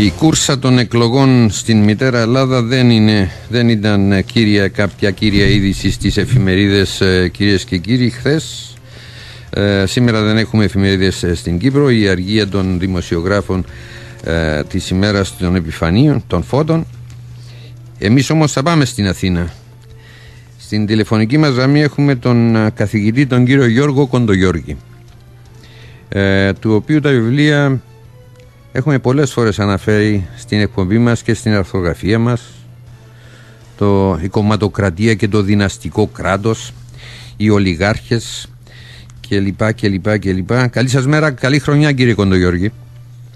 Η κούρσα των εκλογών στην μητέρα Ελλάδα δεν, είναι, δεν ήταν κύρια, κάποια κύρια είδηση στις εφημερίδες ε, κυρίες και κύριοι χθες. Ε, σήμερα δεν έχουμε εφημερίδες ε, στην Κύπρο. Η αργία των δημοσιογράφων ε, της ημέρας των επιφανείων, των φώτων. Εμείς όμως θα πάμε στην Αθήνα. Στην τηλεφωνική μας γραμμή έχουμε τον ε, καθηγητή τον κύριο Γιώργο Κοντογιώργη ε, του οποίου τα βιβλία έχουμε πολλές φορές αναφέρει στην εκπομπή μας και στην αρθρογραφία μας το, η κομματοκρατία και το δυναστικό κράτος οι ολιγάρχες και λοιπά και λοιπά και λοιπά. Καλή σας μέρα, καλή χρονιά κύριε Κοντογιώργη.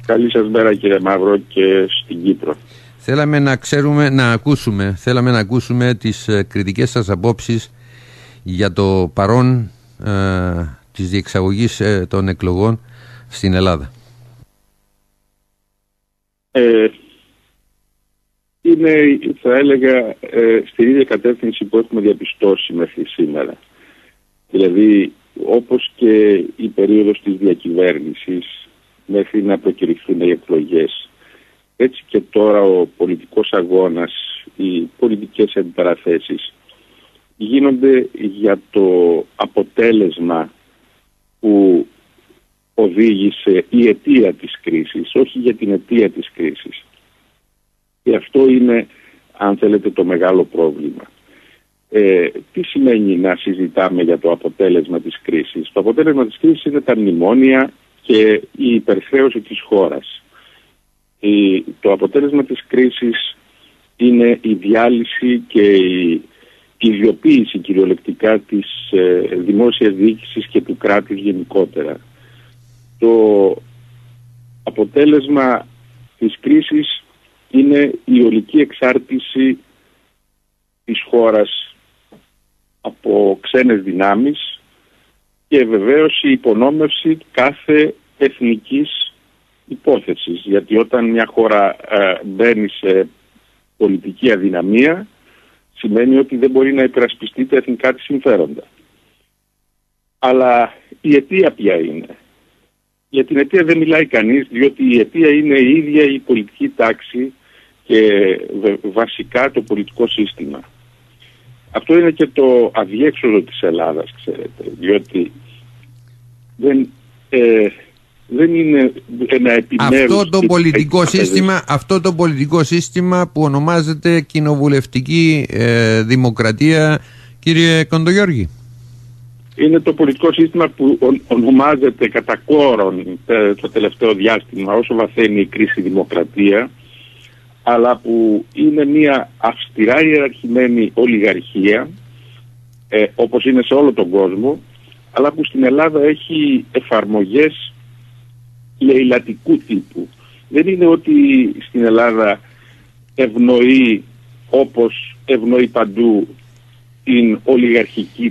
Καλή σας μέρα κύριε Μαύρο και στην Κύπρο. Θέλαμε να ξέρουμε, να ακούσουμε, θέλαμε να ακούσουμε τις ε, κριτικές σας απόψεις για το παρόν ε, της διεξαγωγής ε, των εκλογών στην Ελλάδα. Ε, είναι, θα έλεγα, ε, στην ίδια κατεύθυνση που έχουμε διαπιστώσει μέχρι σήμερα. Δηλαδή, όπως και η περίοδος της διακυβέρνησης μέχρι να προκηρυχθούν οι εκλογές, έτσι και τώρα ο πολιτικός αγώνας, οι πολιτικές αντιπαραθέσεις γίνονται για το αποτέλεσμα που οδήγησε η αιτία της κρίσης, όχι για την αιτία της κρίσης. Και αυτό είναι, αν θέλετε, το μεγάλο πρόβλημα. Ε, τι σημαίνει να συζητάμε για το αποτέλεσμα της κρίσης; Το αποτέλεσμα της κρίσης είναι τα μνημόνια και η υπερχρέωση της χώρας. Η, το αποτέλεσμα της κρίσης είναι η διάλυση και η ιδιοποίηση κυριολεκτικά της ε, δημόσιας διοίκησης και του κράτους γενικότερα. Το αποτέλεσμα της κρίσης είναι η ολική εξάρτηση της χώρας από ξένες δυνάμεις και βεβαίως η υπονόμευση κάθε εθνικής υπόθεσης. Γιατί όταν μια χώρα ε, μπαίνει σε πολιτική αδυναμία σημαίνει ότι δεν μπορεί να υπερασπιστεί τα εθνικά της συμφέροντα. Αλλά η αιτία ποια είναι; Για την αιτία δεν μιλάει κανείς διότι η αιτία είναι η ίδια η πολιτική τάξη και βασικά το πολιτικό σύστημα. Αυτό είναι και το αδιέξοδο της Ελλάδας, ξέρετε, διότι δεν, ε, δεν είναι ένα επιμέρους... Αυτό το, πολιτικό σύστημα, αυτό το πολιτικό σύστημα που ονομάζεται κοινοβουλευτική ε, δημοκρατία, κύριε Κοντογιώργη. Είναι το πολιτικό σύστημα που ονομάζεται κατά κόρον ε, το τελευταίο διάστημα όσο βαθαίνει η κρίση δημοκρατία αλλά που είναι μια αυστηρά ιεραρχημένη ολιγαρχία ε, όπως είναι σε όλο τον κόσμο αλλά που στην Ελλάδα έχει εφαρμογές λαιλατικού τύπου. Δεν είναι ότι στην Ελλάδα ευνοεί όπως ευνοεί παντού την ολιγαρχική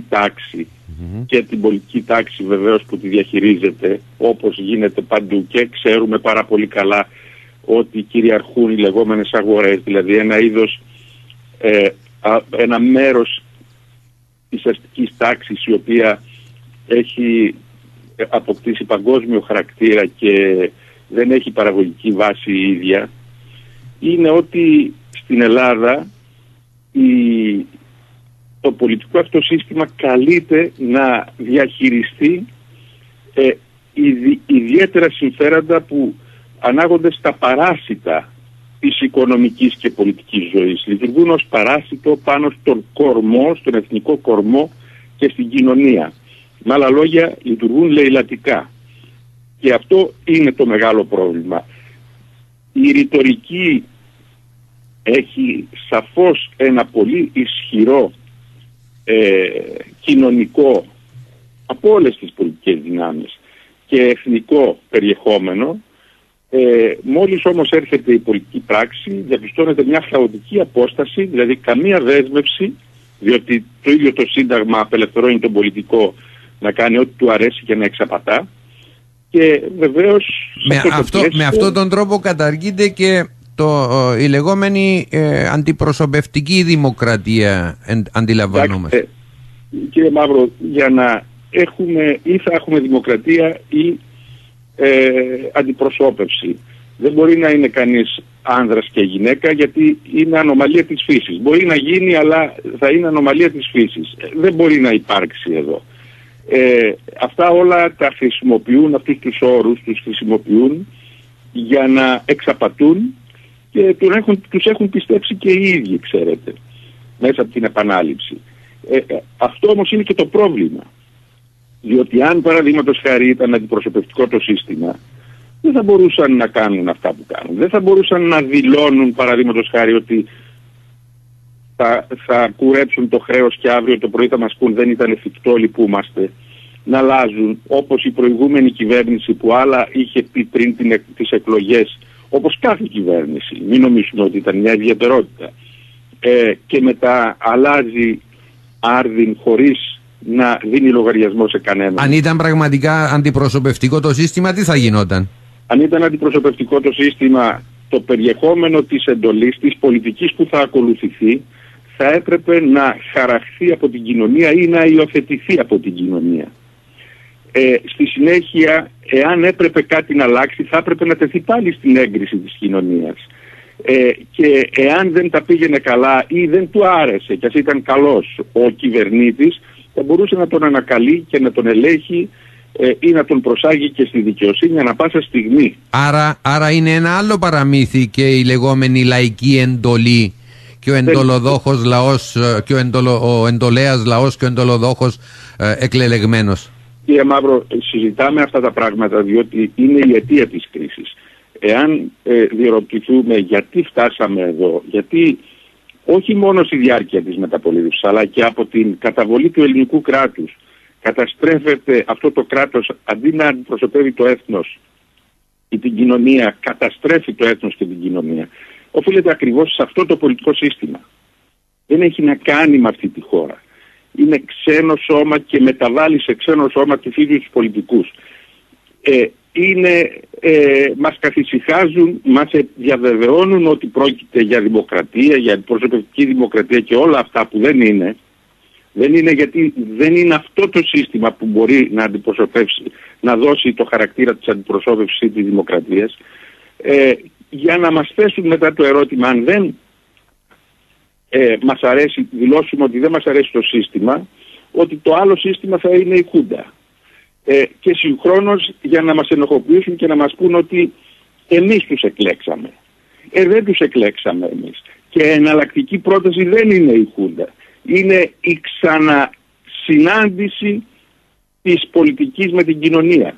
και την πολιτική τάξη βεβαίως που τη διαχειρίζεται όπως γίνεται παντού. Και ξέρουμε πάρα πολύ καλά ότι κυριαρχούν οι λεγόμενες αγορές, δηλαδή ένα είδος, ε, ένα μέρος της αστικής τάξης η οποία έχει αποκτήσει παγκόσμιο χαρακτήρα και δεν έχει παραγωγική βάση η ίδια, είναι ότι στην Ελλάδα η, το πολιτικό αυτό σύστημα καλείται να διαχειριστεί ε, ιδιαίτερα συμφέροντα που ανάγονται στα παράσιτα της οικονομικής και πολιτικής ζωής. Λειτουργούν ως παράσιτο πάνω στον κορμό, στον εθνικό κορμό και στην κοινωνία. Με άλλα λόγια λειτουργούν λαιλατικά. Και αυτό είναι το μεγάλο πρόβλημα. Η ρητορική έχει σαφώς ένα πολύ ισχυρό ε, κοινωνικό από όλες τις πολιτικές δυνάμεις και εθνικό περιεχόμενο ε, μόλις όμως έρχεται η πολιτική πράξη διαπιστώνεται μια χαοτική απόσταση, δηλαδή καμία δέσμευση, διότι το ίδιο το Σύνταγμα απελευθερώνει τον πολιτικό να κάνει ό,τι του αρέσει και να εξαπατά. Και βεβαίως... Με, αυτό, με αυτόν τον τρόπο καταργείται και το, η λεγόμενη ε, αντιπροσωπευτική δημοκρατία αντιλαμβανόμαστε. Ε, κύριε Μαύρο, για να έχουμε ή θα έχουμε δημοκρατία ή ε, αντιπροσώπευση. Δεν μπορεί να είναι κανείς άνδρας και γυναίκα γιατί είναι ανομαλία της φύσης. Μπορεί να γίνει αλλά θα είναι ανομαλία της φύσης. Ε, δεν μπορεί να υπάρξει εδώ. Ε, αυτά όλα τα χρησιμοποιούν, αυτούς τους όρους τους χρησιμοποιούν για να εξαπατούν και τους έχουν, τους έχουν πιστέψει και οι ίδιοι, ξέρετε, μέσα από την επανάληψη. Ε, ε, αυτό όμως είναι και το πρόβλημα. Διότι αν παραδείγματος χάρη ήταν αντιπροσωπευτικό το σύστημα, δεν θα μπορούσαν να κάνουν αυτά που κάνουν. Δεν θα μπορούσαν να δηλώνουν παραδείγματος χάρη ότι θα, θα κουρέψουν το χρέος και αύριο το πρωί θα μας πούν δεν ήταν εφικτό λυπούμαστε να αλλάζουν όπως η προηγούμενη κυβέρνηση που άλλα είχε πει πριν την, τις εκλογές όπως κάθε κυβέρνηση, μην νομίζουμε ότι ήταν μια ιδιαιτερότητα ε, και μετά αλλάζει άρδιν χωρίς να δίνει λογαριασμό σε κανέναν. Αν ήταν πραγματικά αντιπροσωπευτικό το σύστημα τι θα γινόταν; Αν ήταν αντιπροσωπευτικό το σύστημα το περιεχόμενο της εντολής, της πολιτικής που θα ακολουθηθεί θα έπρεπε να χαραχθεί από την κοινωνία ή να υιοθετηθεί από την κοινωνία. Ε, στη συνέχεια, εάν έπρεπε κάτι να αλλάξει, θα έπρεπε να τεθεί πάλι στην έγκριση της κοινωνίας. Ε, και εάν δεν τα πήγαινε καλά ή δεν του άρεσε και ας ήταν καλός ο κυβερνήτης, θα μπορούσε να τον ανακαλεί και να τον ελέγχει ε, ή να τον προσάγει και στη δικαιοσύνη ανα πάσα στιγμή. Άρα, άρα είναι ένα άλλο παραμύθι και η λεγόμενη λαϊκή εντολή και ο εντολοδόχος λαός ε, και ο, εντολο, ο εντολέας λαός και ο εντολοδόχος ε, εκλελεγμένος. Κύριε Μαύρο, συζητάμε αυτά τα πράγματα διότι είναι η αιτία της κρίσης. Εάν ε, διερωτηθούμε γιατί φτάσαμε εδώ, γιατί όχι μόνο στη διάρκεια της μεταπολίτευσης αλλά και από την καταβολή του ελληνικού κράτους καταστρέφεται αυτό το κράτος αντί να αντιπροσωπεύει το έθνος ή την κοινωνία, καταστρέφει το έθνος και την κοινωνία οφείλεται ακριβώς σε αυτό το πολιτικό σύστημα. Δεν έχει να κάνει με αυτή τη χώρα. Είναι ξένο σώμα και μεταβάλλει σε ξένο σώμα τους ίδιους τους πολιτικούς. Ε, είναι, ε, μας καθησυχάζουν, μας διαβεβαιώνουν ότι πρόκειται για δημοκρατία, για προσωπική δημοκρατία και όλα αυτά που δεν είναι. Δεν είναι γιατί δεν είναι αυτό το σύστημα που μπορεί να αντιπροσωπεύσει, να δώσει το χαρακτήρα της αντιπροσώπευσης της δημοκρατίας. Ε, για να μας θέσουν μετά το ερώτημα αν δεν ε, μας αρέσει, δηλώσουμε ότι δεν μας αρέσει το σύστημα, ότι το άλλο σύστημα θα είναι η Χούντα. Ε, και συγχρόνως για να μας ενοχοποιήσουν και να μας πούν ότι εμείς τους εκλέξαμε. Ε, δεν τους εκλέξαμε εμείς. Και εναλλακτική πρόταση δεν είναι η Χούντα. Είναι η ξανασυνάντηση της πολιτικής με την κοινωνία.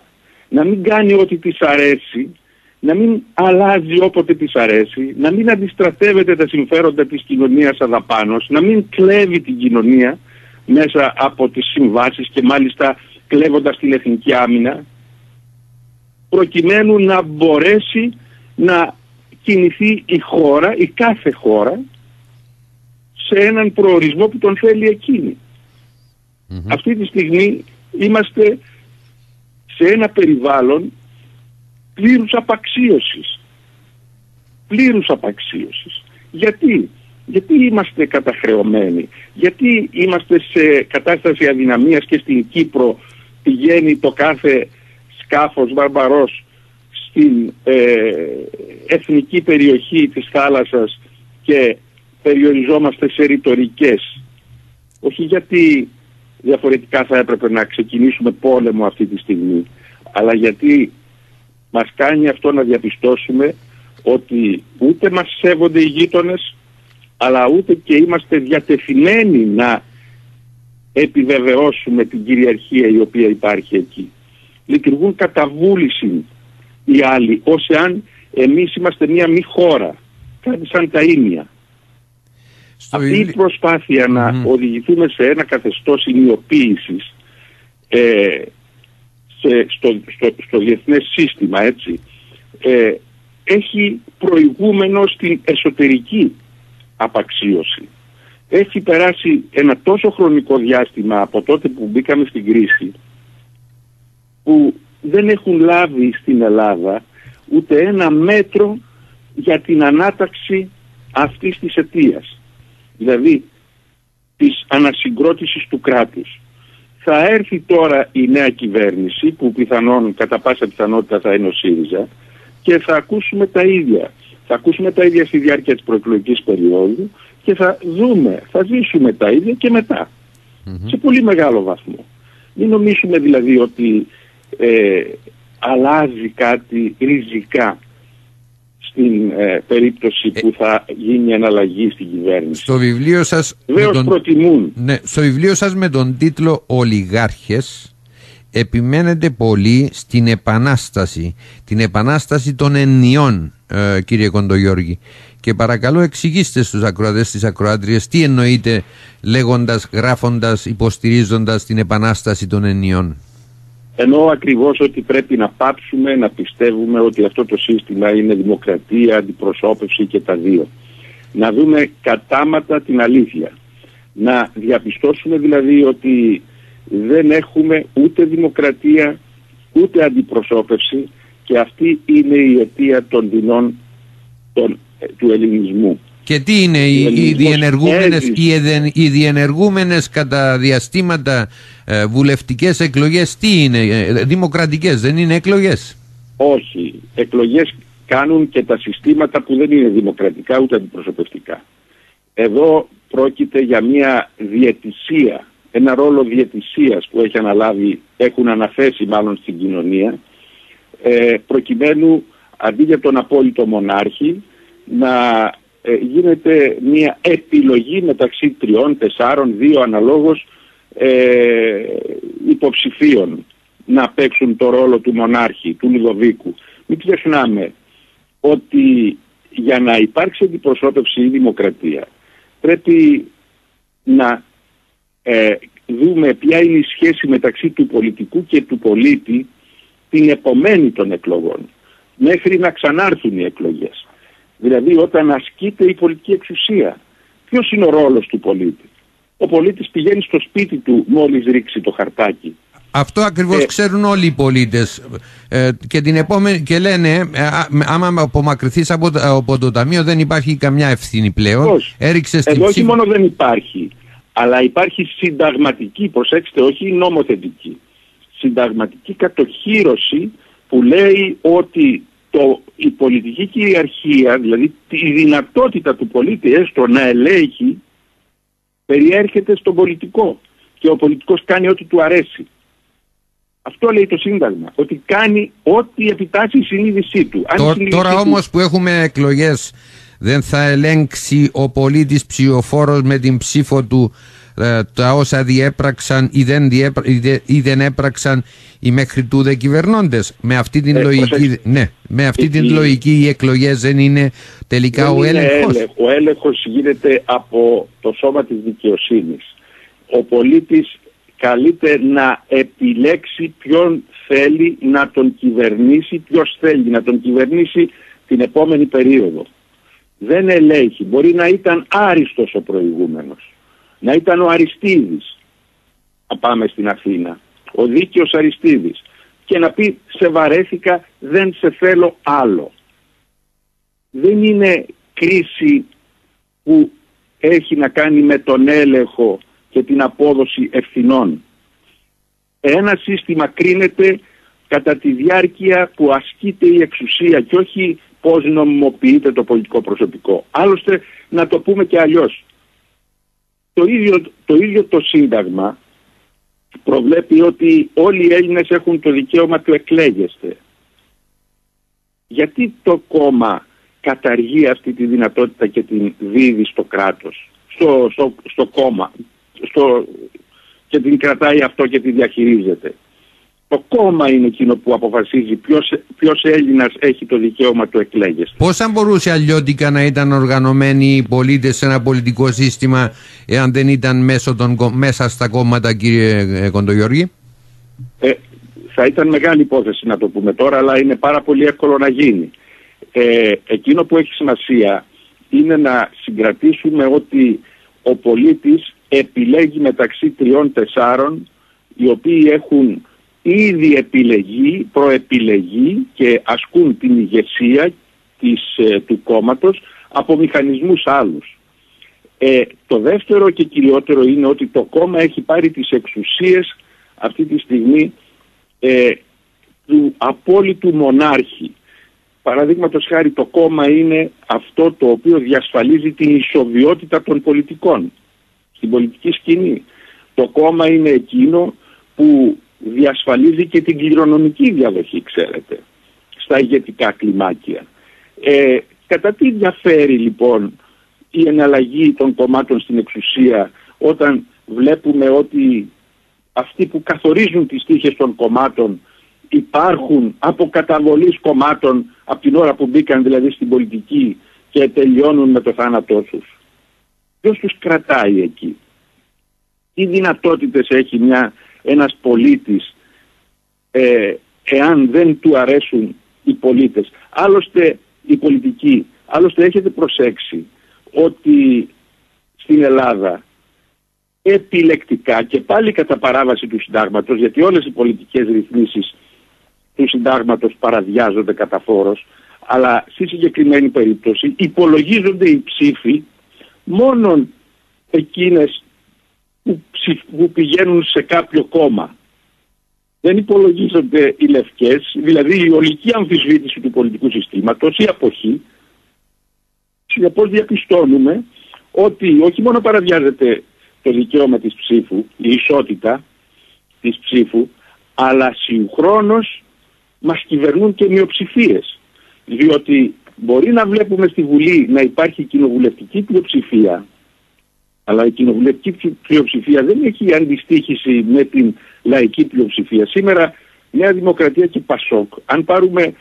Να μην κάνει ό,τι της αρέσει, να μην αλλάζει όποτε της αρέσει, να μην αντιστρατεύεται τα συμφέροντα της κοινωνίας αδαπάνως, να μην κλέβει την κοινωνία μέσα από τις συμβάσεις και μάλιστα κλέβοντας την εθνική άμυνα, προκειμένου να μπορέσει να κινηθεί η χώρα, η κάθε χώρα, σε έναν προορισμό που τον θέλει Αυτή τη στιγμή είμαστε σε ένα περιβάλλον πλήρους απαξίωσης. Πλήρους απαξίωσης. Γιατί, γιατί είμαστε καταχρεωμένοι, γιατί είμαστε σε κατάσταση αδυναμίας και στην Κύπρο πηγαίνει το κάθε σκάφος βαρβαρός στην ε, εθνική περιοχή της θάλασσας και περιοριζόμαστε σε ρητορικές; Όχι γιατί διαφορετικά θα έπρεπε να ξεκινήσουμε πόλεμο αυτή τη στιγμή, αλλά γιατί μας κάνει αυτό να διαπιστώσουμε ότι ούτε μας σέβονται οι γείτονες αλλά ούτε και είμαστε διατεθειμένοι να επιβεβαιώσουμε την κυριαρχία η οποία υπάρχει εκεί. Λειτουργούν κατά βούληση οι άλλοι, ως εάν εμείς είμαστε μια μη χώρα, κάτι σαν τα ίμια. Αυτή η προσπάθεια να οδηγηθούμε σε ένα καθεστώς ημιοποίησης ε, στο, στο, στο διεθνές σύστημα έτσι ε, έχει προηγούμενο στην εσωτερική απαξίωση. Έχει περάσει ένα τόσο χρονικό διάστημα από τότε που μπήκαμε στην κρίση που δεν έχουν λάβει στην Ελλάδα ούτε ένα μέτρο για την ανάταξη αυτής της αιτίας. Δηλαδή της ανασυγκρότησης του κράτους. Θα έρθει τώρα η νέα κυβέρνηση που πιθανόν κατά πάσα πιθανότητα θα είναι ο ΣΥΡΙΖΑ και θα ακούσουμε τα ίδια. Θα ακούσουμε τα ίδια στη διάρκεια της προεκλογικής περίοδου και θα δούμε, θα ζήσουμε τα ίδια και μετα Σε πολύ μεγάλο βαθμό. Μην νομίζουμε δηλαδή ότι ε, αλλάζει κάτι ριζικά στην ε, περίπτωση που θα γίνει αναλλαγή στην κυβέρνηση. Στο βιβλίο σας... τον... προτιμούν. Ναι, στο βιβλίο σας με τον τίτλο «Ολιγάρχες» επιμένετε πολύ στην επανάσταση, την επανάσταση των ενιών, ε, κύριε Κοντογιώργη. Και παρακαλώ εξηγήστε στους ακροατές της ακροάτριας τι εννοείτε λέγοντας, γράφοντας, υποστηρίζοντας την επανάσταση των ενιών. Εννοώ ακριβώς ότι πρέπει να πάψουμε να πιστεύουμε ότι αυτό το σύστημα είναι δημοκρατία, αντιπροσώπευση και τα δύο. Να δούμε κατάματα την αλήθεια. Να διαπιστώσουμε δηλαδή ότι δεν έχουμε ούτε δημοκρατία ούτε αντιπροσώπευση και αυτή είναι η αιτία των δεινών των, ε, του ελληνισμού. Και τι είναι οι, οι, διενεργούμενες, οι, διενεργούμενες κατά διαστήματα ε, βουλευτικές εκλογές τι είναι, ε, δημοκρατικές δεν είναι εκλογές; Όχι, εκλογές κάνουν και τα συστήματα που δεν είναι δημοκρατικά ούτε αντιπροσωπευτικά. Εδώ πρόκειται για μια διαιτησία, ένα ρόλο διαιτησίας που έχει αναλάβει, έχουν αναθέσει μάλλον στην κοινωνία, ε, προκειμένου αντί για τον απόλυτο μονάρχη να ε, γίνεται μια επιλογή μεταξύ τριών, τεσσάρων, δύο αναλόγως ε, υποψηφίων να παίξουν το ρόλο του μονάρχη, του Λιδοβίκου. Μην ξεχνάμε ότι για να υπάρξει αντιπροσώπευση ή δημοκρατία πρέπει να ε, δούμε ποια είναι η σχέση μεταξύ του πολιτικού και του πολίτη την επομένη των εκλογών μέχρι να ξανάρθουν οι εκλογές. Δηλαδή όταν ασκείται η πολιτική εξουσία. Ποιος είναι ο ρόλος του πολίτη; Ο πολίτης πηγαίνει στο σπίτι του μόλις ρίξει το χαρτάκι. Αυτό ακριβώς ε, ξέρουν όλοι οι πολίτες ε, και, την επόμενη, και λένε ε, άμα απομακρυνθείς από, από το ταμείο δεν υπάρχει καμιά ευθύνη πλέον. Πώς. Έριξες Εδώ όχι μόνο δεν υπάρχει αλλά υπάρχει συνταγματική, προσέξτε όχι νομοθετική, συνταγματική κατοχύρωση που λέει ότι το, η πολιτική κυριαρχία, δηλαδή η δυνατότητα του πολίτη έστω να ελέγχει, περιέρχεται στον πολιτικό και ο πολιτικός κάνει ό,τι του αρέσει. Αυτό λέει το Σύνταγμα, ότι κάνει ό,τι επιτάσσει η συνείδησή του. τώρα όμως που έχουμε εκλογές δεν θα ελέγξει ο πολίτης ψηφοφόρος με την ψήφο του ε, τα όσα διέπραξαν ή δεν, ή δεν έπραξαν οι μέχρι τούδε κυβερνώντες. Με αυτή την, ε, λογική, ναι, με αυτή την λογική οι εκλογές δεν είναι τελικά ο έλεγχος. Ο έλεγχος γίνεται από το σώμα της δικαιοσύνης. Ο πολίτης καλείται να επιλέξει ποιον θέλει να τον κυβερνήσει, ποιος θέλει να τον κυβερνήσει την επόμενη περίοδο. Δεν ελέγχει. Μπορεί να ήταν άριστος ο προηγούμενος να ήταν ο Αριστίδης. Να πάμε στην Αθήνα. Ο δίκαιος Αριστίδης. Και να πει σε βαρέθηκα δεν σε θέλω άλλο δεν είναι κρίση που έχει να κάνει με τον έλεγχο και την απόδοση ευθυνών. Ένα σύστημα κρίνεται κατά τη διάρκεια που ασκείται η εξουσία και όχι πώς νομιμοποιείται το πολιτικό προσωπικό. Άλλωστε να το πούμε και αλλιώς το ίδιο, το ίδιο το Σύνταγμα προβλέπει ότι όλοι οι Έλληνες έχουν το δικαίωμα του εκλέγεστε. Γιατί το κόμμα καταργεί αυτή τη δυνατότητα και την δίδει στο κράτος, στο, στο, στο κόμμα στο, και την κρατάει αυτό και τη διαχειρίζεται. Το κόμμα είναι εκείνο που αποφασίζει ποιος, ποιος Έλληνας έχει το δικαίωμα του εκλέγεσαι. Πώς θα μπορούσε αλλιώτικα να ήταν οργανωμένοι οι πολίτες σε ένα πολιτικό σύστημα εάν δεν ήταν μέσω των, μέσα στα κόμματα κύριε Κοντογιώργη. Ε, θα ήταν μεγάλη υπόθεση να το πούμε τώρα αλλά είναι πάρα πολύ εύκολο να γίνει. Ε, εκείνο που έχει σημασία είναι να συγκρατήσουμε ότι ο πολίτης επιλέγει μεταξύ τριών-τεσσάρων οι οποίοι έχουν ήδη επιλεγεί, προεπιλεγεί και ασκούν την ηγεσία της, ε, του κόμματος από μηχανισμούς άλλους. Ε, το δεύτερο και κυριότερο είναι ότι το κόμμα έχει πάρει τις εξουσίες αυτή τη στιγμή ε, του απόλυτου μονάρχη. παραδείγματος χάρη το κόμμα είναι αυτό το οποίο διασφαλίζει την ισοβιότητα των πολιτικών στην πολιτική σκηνή. Το κόμμα είναι εκείνο που διασφαλίζει και την κληρονομική διαδοχή, ξέρετε, στα ηγετικά κλιμάκια. Ε, κατά τι διαφέρει λοιπόν η εναλλαγή των κομμάτων στην εξουσία όταν βλέπουμε ότι αυτοί που καθορίζουν τις τύχες των κομμάτων υπάρχουν από καταβολής κομμάτων από την ώρα που μπήκαν δηλαδή στην πολιτική και τελειώνουν με το θάνατό τους. Ποιος τους κρατάει εκεί; Τι δυνατότητες έχει μια, ένας πολίτης ε, εάν δεν του αρέσουν οι πολίτες. Άλλωστε η πολιτική, άλλωστε έχετε προσέξει ότι στην Ελλάδα επιλεκτικά και πάλι κατά παράβαση του συντάγματος γιατί όλες οι πολιτικές ρυθμίσεις του συντάγματος παραδιάζονται κατά φόρος αλλά στη συγκεκριμένη περίπτωση υπολογίζονται οι ψήφοι μόνον εκείνες που, που πηγαίνουν σε κάποιο κόμμα. Δεν υπολογίζονται οι λευκές, δηλαδή η ολική αμφισβήτηση του πολιτικού συστήματος, η αποχή. Συνεπώς διαπιστώνουμε ότι όχι μόνο παραβιάζεται το δικαίωμα της ψήφου, η ισότητα της ψήφου, αλλά συγχρόνως μας κυβερνούν και μειοψηφίες. Διότι μπορεί να βλέπουμε στη Βουλή να υπάρχει κοινοβουλευτική πλειοψηφία, αλλά η κοινοβουλευτική πλειοψηφία δεν έχει αντιστοίχηση με την λαϊκή πλειοψηφία. Σήμερα Νέα Δημοκρατία και Πασόκ, αν πάρουμε,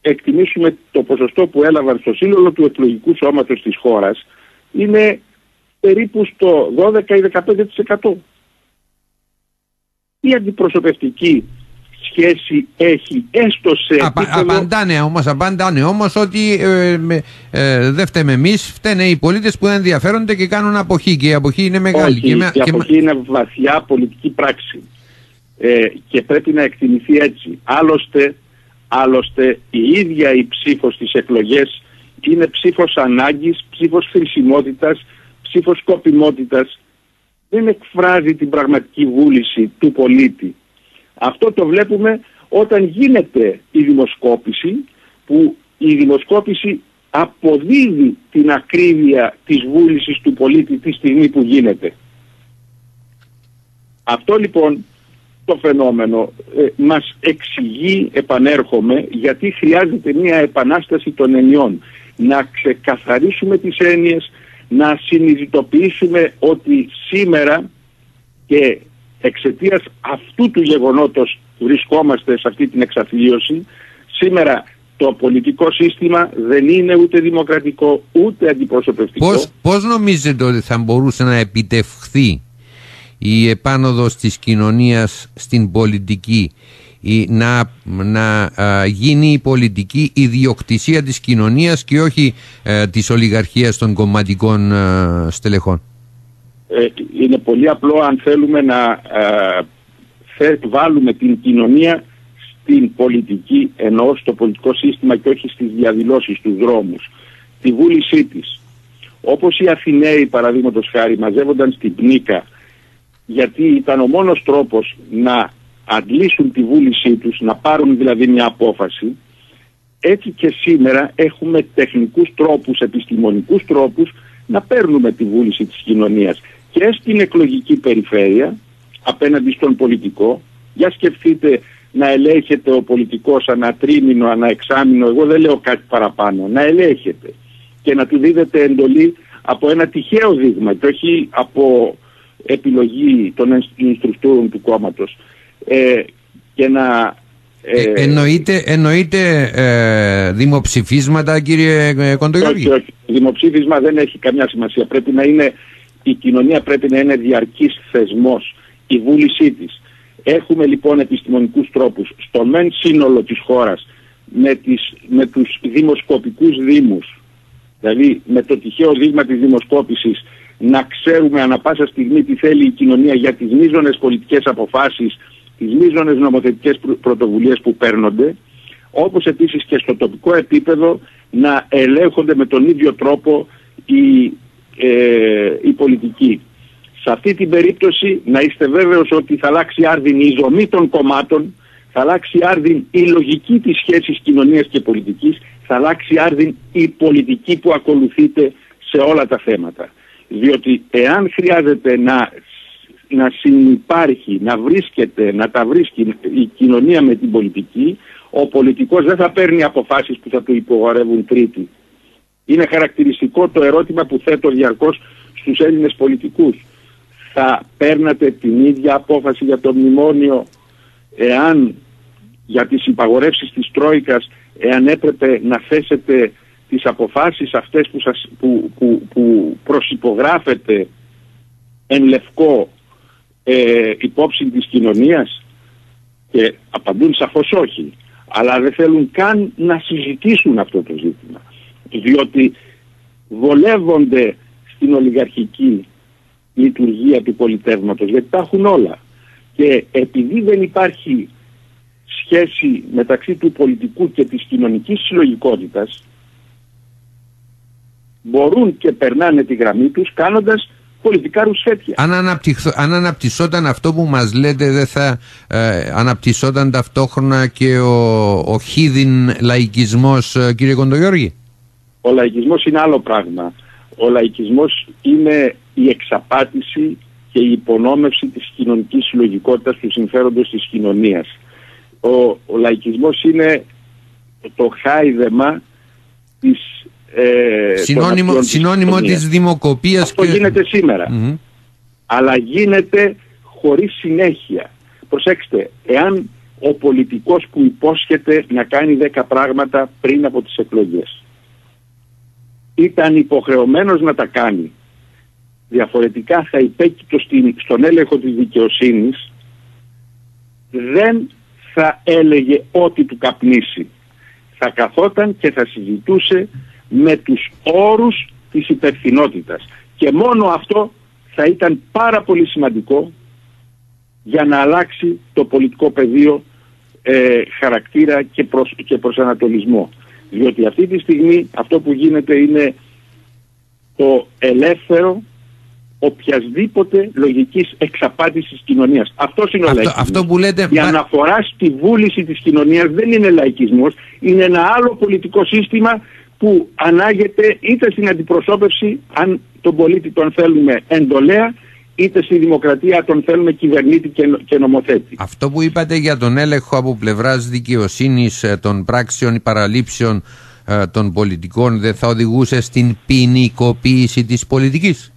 εκτιμήσουμε το ποσοστό που έλαβαν στο σύνολο του εκλογικού σώματος της χώρας, είναι περίπου στο 12 ή 15%. Η αντιπροσωπευτική σχέση έχει έστω σε Απα, επίπεδο... Απαντάνε όμως, απαντάνε όμως ότι ε, ε, δεν φταίμε εμείς, φταίνε οι πολίτες που ενδιαφέρονται και κάνουν αποχή και η αποχή είναι μεγάλη. Όχι, και, η αποχή είναι βαθιά πολιτική πράξη ε, και πρέπει να εκτιμηθεί έτσι. Άλλωστε, άλλωστε η ίδια η ψήφος στις εκλογές είναι ψήφος ανάγκης, ψήφος χρησιμότητας, ψήφος σκοπιμότητας. Δεν εκφράζει την πραγματική βούληση του πολίτη. Αυτό το βλέπουμε όταν γίνεται η δημοσκόπηση που η δημοσκόπηση αποδίδει την ακρίβεια της βούλησης του πολίτη τη στιγμή που γίνεται. Αυτό λοιπόν το φαινόμενο ε, μας εξηγεί, επανέρχομαι, γιατί χρειάζεται μια επανάσταση των ενιών. Να ξεκαθαρίσουμε τις έννοιες, να συνειδητοποιήσουμε ότι σήμερα και εξαιτίας αυτού του γεγονότος βρισκόμαστε σε αυτή την εξαθλίωση. Σήμερα το πολιτικό σύστημα δεν είναι ούτε δημοκρατικό ούτε αντιπροσωπευτικό. Πώς, πώς νομίζετε ότι θα μπορούσε να επιτευχθεί η επάνωδος της κοινωνίας στην πολιτική η, να, να γίνει η πολιτική ιδιοκτησία της κοινωνίας και όχι ε, της ολιγαρχίας των κομματικών στελεχών; Ε, είναι πολύ απλό αν θέλουμε να ε, βάλουμε την κοινωνία στην πολιτική ενώ στο πολιτικό σύστημα και όχι στις διαδηλώσεις τους δρόμους. Τη βούλησή της. Όπως οι Αθηναίοι παραδείγματος χάρη μαζεύονταν στην Πνίκα γιατί ήταν ο μόνος τρόπος να αντλήσουν τη βούλησή τους, να πάρουν δηλαδή μια απόφαση, έτσι και σήμερα έχουμε τεχνικούς τρόπους, επιστημονικούς τρόπους να παίρνουμε τη βούληση της κοινωνίας και στην εκλογική περιφέρεια απέναντι στον πολιτικό. Για σκεφτείτε να ελέγχεται ο πολιτικός ανά τρίμηνο, ανά εξάμηνο, εγώ δεν λέω κάτι παραπάνω, να ελέγχεται και να του δίδεται εντολή από ένα τυχαίο δείγμα και όχι από επιλογή των инστρουκτούρων του κόμματος ε, και να... Ε, ε εννοείται εννοείται ε, δημοψηφίσματα κύριε Κοντογιώργη; Όχι, όχι. Δημοψήφισμα δεν έχει καμιά σημασία. Πρέπει να είναι η κοινωνία πρέπει να είναι διαρκής θεσμός, η βούλησή της. Έχουμε λοιπόν επιστημονικούς τρόπους στο μεν σύνολο της χώρας με, τις, με τους δημοσκοπικούς δήμους, δηλαδή με το τυχαίο δείγμα της δημοσκόπησης να ξέρουμε ανα πάσα στιγμή τι θέλει η κοινωνία για τις μείζονες πολιτικές αποφάσεις, τις μείζονες νομοθετικές πρωτοβουλίες που παίρνονται, όπως επίσης και στο τοπικό επίπεδο να ελέγχονται με τον ίδιο τρόπο οι ε, η πολιτική. Σε αυτή την περίπτωση να είστε βέβαιος ότι θα αλλάξει άρδιν η δομή των κομμάτων, θα αλλάξει άρδιν η λογική της σχέσης κοινωνίας και πολιτικής, θα αλλάξει άρδιν η πολιτική που ακολουθείτε σε όλα τα θέματα. Διότι εάν χρειάζεται να, να συνυπάρχει, να βρίσκεται, να τα βρίσκει η κοινωνία με την πολιτική, ο πολιτικός δεν θα παίρνει αποφάσεις που θα του υπογορεύουν τρίτη. Είναι χαρακτηριστικό το ερώτημα που θέτω διαρκώς στους Έλληνες πολιτικούς. Θα παίρνατε την ίδια απόφαση για το μνημόνιο εάν για τις υπαγορεύσεις της Τρόικας εάν έπρεπε να θέσετε τις αποφάσεις αυτές που, σας, που, που, που προσυπογράφετε εν λευκό ε, υπόψη της κοινωνίας; Και απαντούν σαφώς όχι αλλά δεν θέλουν καν να συζητήσουν αυτό το ζήτημα διότι βολεύονται στην ολιγαρχική λειτουργία του πολιτεύματος γιατί τα έχουν όλα και επειδή δεν υπάρχει σχέση μεταξύ του πολιτικού και της κοινωνικής συλλογικότητας μπορούν και περνάνε τη γραμμή τους κάνοντας πολιτικά ρουσφέτια. Αν, αν αναπτυσσόταν αυτό που μας λέτε δεν θα ε, αναπτυσσόταν ταυτόχρονα και ο, ο χίδιν λαϊκισμός ε, κύριε Κοντογιώργη; Ο λαϊκισμός είναι άλλο πράγμα. Ο λαϊκισμός είναι η εξαπάτηση και η υπονόμευση της κοινωνικής συλλογικότητας του συμφέροντος της κοινωνίας. Ο, ο λαϊκισμός είναι το χάιδεμα της ε, συνώνυμο, συνώνυμο της δημοκοπίας Αυτό γίνεται αλλά γίνεται χωρίς συνέχεια προσέξτε εάν ο πολιτικός που υπόσχεται να κάνει δέκα πράγματα πριν από τις εκλογές ήταν υποχρεωμένος να τα κάνει διαφορετικά θα υπέκειτο στον έλεγχο της δικαιοσύνης δεν θα έλεγε ό,τι του καπνίσει θα καθόταν και θα συζητούσε με τους όρους της υπευθυνότητας. Και μόνο αυτό θα ήταν πάρα πολύ σημαντικό για να αλλάξει το πολιτικό πεδίο ε, χαρακτήρα και, προς, και προσανατολισμό. Διότι αυτή τη στιγμή αυτό που γίνεται είναι το ελεύθερο οποιασδήποτε λογικής εξαπάτησης κοινωνίας. Αυτός είναι ο λαϊκισμός. Αυτό που λέτε... Η αναφορά στη βούληση της κοινωνίας δεν είναι λαϊκισμός, είναι ένα άλλο πολιτικό σύστημα που ανάγεται είτε στην αντιπροσώπευση, αν τον πολίτη τον θέλουμε εντολέα, είτε στη δημοκρατία τον θέλουμε κυβερνήτη και νομοθέτη. Αυτό που είπατε για τον έλεγχο από πλευράς δικαιοσύνης ε, των πράξεων ή παραλήψεων ε, των πολιτικών δεν θα οδηγούσε στην ποινικοποίηση της πολιτικής;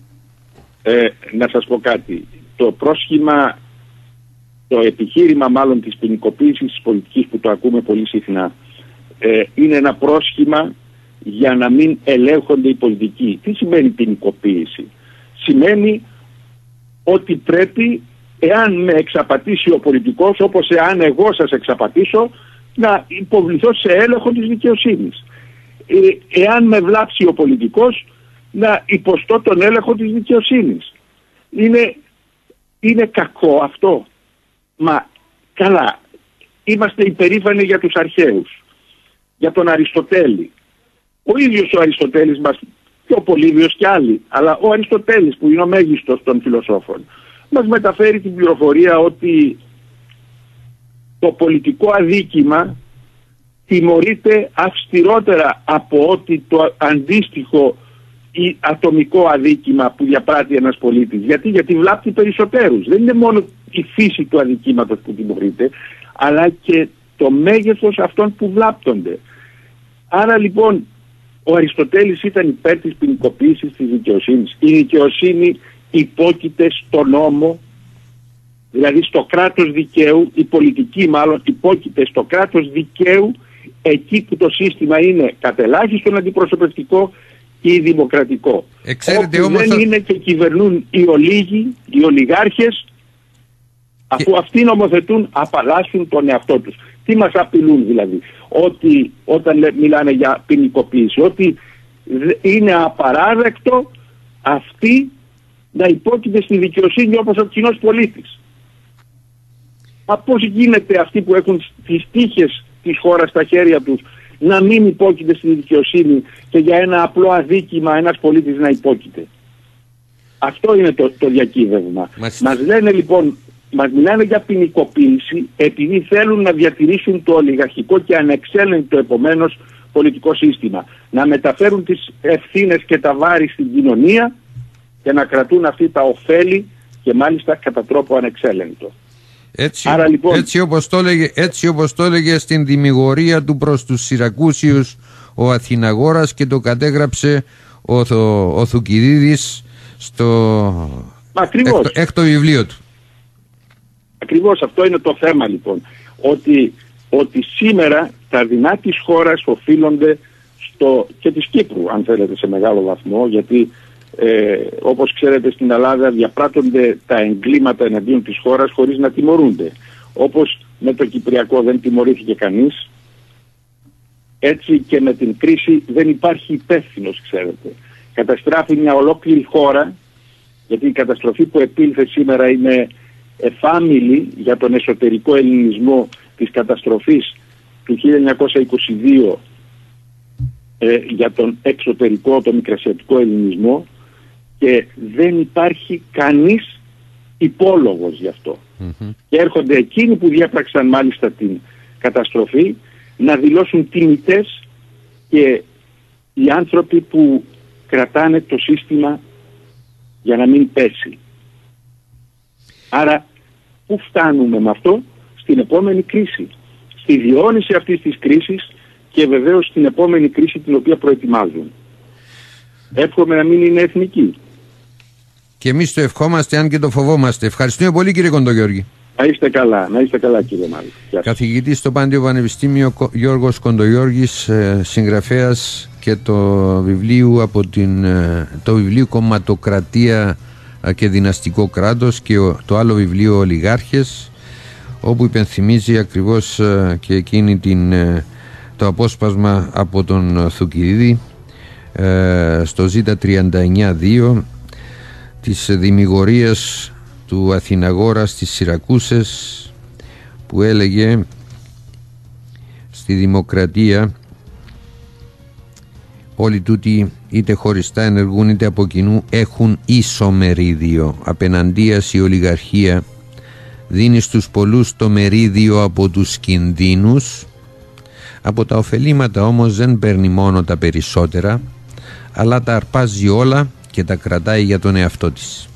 Ε, να σας πω κάτι. Το πρόσχημα, το επιχείρημα μάλλον της ποινικοποίησης της πολιτικής που το ακούμε πολύ συχνά ε, είναι ένα πρόσχημα για να μην ελέγχονται οι πολιτικοί. Τι σημαίνει ποινικοποίηση; Σημαίνει ότι πρέπει εάν με εξαπατήσει ο πολιτικός όπως εάν εγώ σας εξαπατήσω να υποβληθώ σε έλεγχο της δικαιοσύνης. Ε, εάν με βλάψει ο πολιτικός να υποστώ τον έλεγχο της δικαιοσύνης. Είναι, είναι κακό αυτό. Μα καλά, είμαστε υπερήφανοι για τους αρχαίους, για τον Αριστοτέλη, ο ίδιος ο Αριστοτέλης μας και ο Πολύβιος και άλλοι, αλλά ο Αριστοτέλης που είναι ο μέγιστος των φιλοσόφων, μας μεταφέρει την πληροφορία ότι το πολιτικό αδίκημα τιμωρείται αυστηρότερα από ότι το αντίστοιχο ή ατομικό αδίκημα που διαπράττει ένας πολίτης. Γιατί, γιατί βλάπτει περισσότερους. Δεν είναι μόνο η φύση του αδικήματος που τιμωρείται, αλλά και το μέγεθος αυτών που βλάπτονται. Άρα λοιπόν ο Αριστοτέλης ήταν υπέρ της ποινικοποίησης της δικαιοσύνης. Η δικαιοσύνη υπόκειται στο νόμο, δηλαδή στο κράτος δικαίου, η πολιτική μάλλον υπόκειται στο κράτος δικαίου εκεί που το σύστημα είναι κατελάχιστον αντιπροσωπευτικό ή δημοκρατικό. Εξαίρετε, όμως δεν είναι και κυβερνούν οι ολίγοι, οι ολιγάρχες, αφού αυτοί νομοθετούν απαλλάσσουν τον εαυτό τους. Τι μας απειλούν δηλαδή; Ότι όταν μιλάνε για ποινικοποίηση, ότι είναι απαράδεκτο αυτοί να υπόκειται στη δικαιοσύνη όπως ο κοινός πολίτης. Μα πώς γίνεται αυτοί που έχουν τις τύχες της χώρας στα χέρια τους να μην υπόκειται στη δικαιοσύνη και για ένα απλό αδίκημα ένας πολίτης να υπόκειται; Αυτό είναι το, το διακύβευμα. Μας λένε λοιπόν μας μιλάνε για ποινικοποίηση επειδή θέλουν να διατηρήσουν το ολιγαρχικό και ανεξέλεγκτο επομένως πολιτικό σύστημα. Να μεταφέρουν τις ευθύνες και τα βάρη στην κοινωνία και να κρατούν αυτή τα ωφέλη και μάλιστα κατά τρόπο ανεξέλεγκτο. Έτσι, Άρα, λοιπόν, έτσι, όπως το έλεγε, έτσι όπως το έλεγε στην δημιουργία του προς τους Σιρακούσιους ο Αθηναγόρας και το κατέγραψε ο, ο Θουκυδίδης στο έκτο, έκτο βιβλίο του. Ακριβώς αυτό είναι το θέμα λοιπόν. Ότι, ότι σήμερα τα δεινά της χώρας οφείλονται στο, και της Κύπρου αν θέλετε σε μεγάλο βαθμό γιατί ε, όπως ξέρετε στην Ελλάδα διαπράττονται τα εγκλήματα εναντίον της χώρας χωρίς να τιμωρούνται. Όπως με το Κυπριακό δεν τιμωρήθηκε κανείς, έτσι και με την κρίση δεν υπάρχει υπεύθυνος ξέρετε. Καταστράφει μια ολόκληρη χώρα, γιατί η καταστροφή που επήλθε σήμερα είναι εφάμιλη για τον εσωτερικό ελληνισμό της καταστροφής του 1922 ε, για τον εξωτερικό, τον μικρασιατικό ελληνισμό και δεν υπάρχει κανείς υπόλογος γι' αυτό. Και έρχονται εκείνοι που διέπραξαν μάλιστα την καταστροφή να δηλώσουν τιμητές και οι άνθρωποι που κρατάνε το σύστημα για να μην πέσει. Άρα πού φτάνουμε με αυτό; Στην επόμενη κρίση. Στη διόνυση αυτής της κρίσης και βεβαίως στην επόμενη κρίση την οποία προετοιμάζουν. Εύχομαι να μην είναι εθνική. Και εμείς το ευχόμαστε, αν και το φοβόμαστε. Ευχαριστούμε πολύ, κύριε Κοντογιώργη. Να είστε καλά, να είστε καλά, κύριε Μάρη. Καθηγητής στο Πάντιο Πανεπιστήμιο Γιώργος Κοντογιώργης, ε, συγγραφέας και το βιβλίο από την, ε, το βιβλίο Κομματοκρατία και Δυναστικό Κράτος και το άλλο βιβλίο Ολιγάρχες όπου υπενθυμίζει ακριβώς ε, και εκείνη την, το απόσπασμα από τον Θουκυδίδη στο Z39.2 της δημιουργίας του Αθηναγόρα στις Σιρακούσες που έλεγε στη δημοκρατία όλοι τούτοι είτε χωριστά ενεργούν είτε από κοινού έχουν ίσο μερίδιο απέναντίας η ολιγαρχία δίνει στους πολλούς το μερίδιο από τους κινδύνους από τα ωφελήματα όμως δεν παίρνει μόνο τα περισσότερα αλλά τα αρπάζει όλα και τα κρατάει για τον εαυτό της.